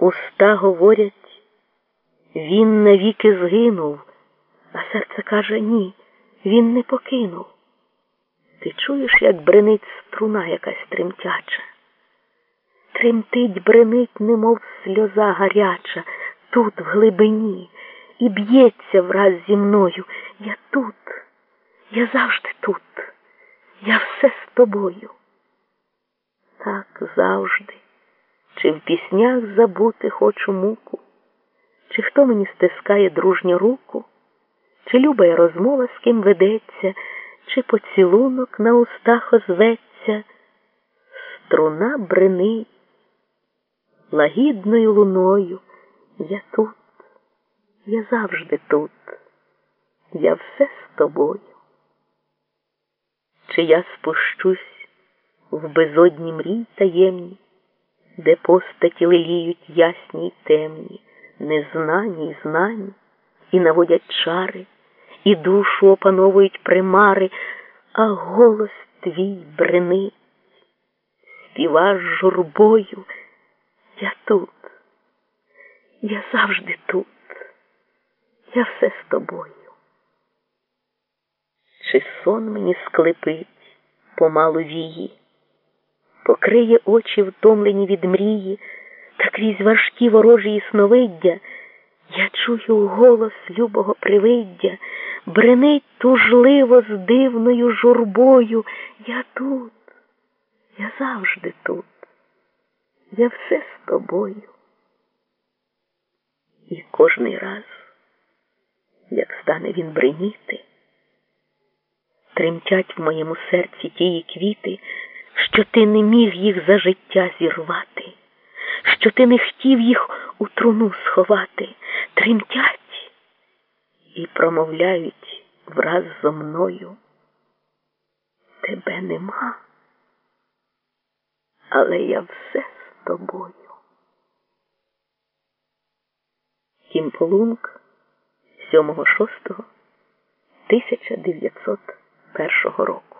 Уста говорять, він навіки згинув, а серце каже ні, він не покинув. Ти чуєш, як бренить струна якась тремтяча? Тремтить, бренить, немов сльоза гаряча, тут, в глибині, і б'ється враз зі мною. Я тут, я завжди тут, я все з тобою. Так завжди, чи в піснях забути хочу муку, чи хто мені стискає дружню руку, чи любая розмова з ким ведеться, чи поцілунок на устах озветься, струна бренить лагідною луною. Я тут, я завжди тут, я все з тобою. Чи я спущусь в безодні мрій таємні, де постаті леліють ясні й темні, незнані й знані, і наводять чари, і душу опановують примари, а голос твій бренить, співаш журбою. Я тут, я завжди тут, я все з тобою. Чи сон мені склепить помалу вії, покриє очі втомлені від мрії, та крізь важкі ворожі сновиддя я чую голос любого привиддя, бренить тужливо з дивною журбою. Я тут, я завжди тут я все з тобою. І кожний раз, як стане він бриніти, тремтять в моєму серці тії квіти, що ти не міг їх за життя зірвати, що ти не хотів їх у труну сховати, тремтять і промовляють враз зо мною. Тебе нема, але я все з тобою. Кімполунг 7.6.1901 року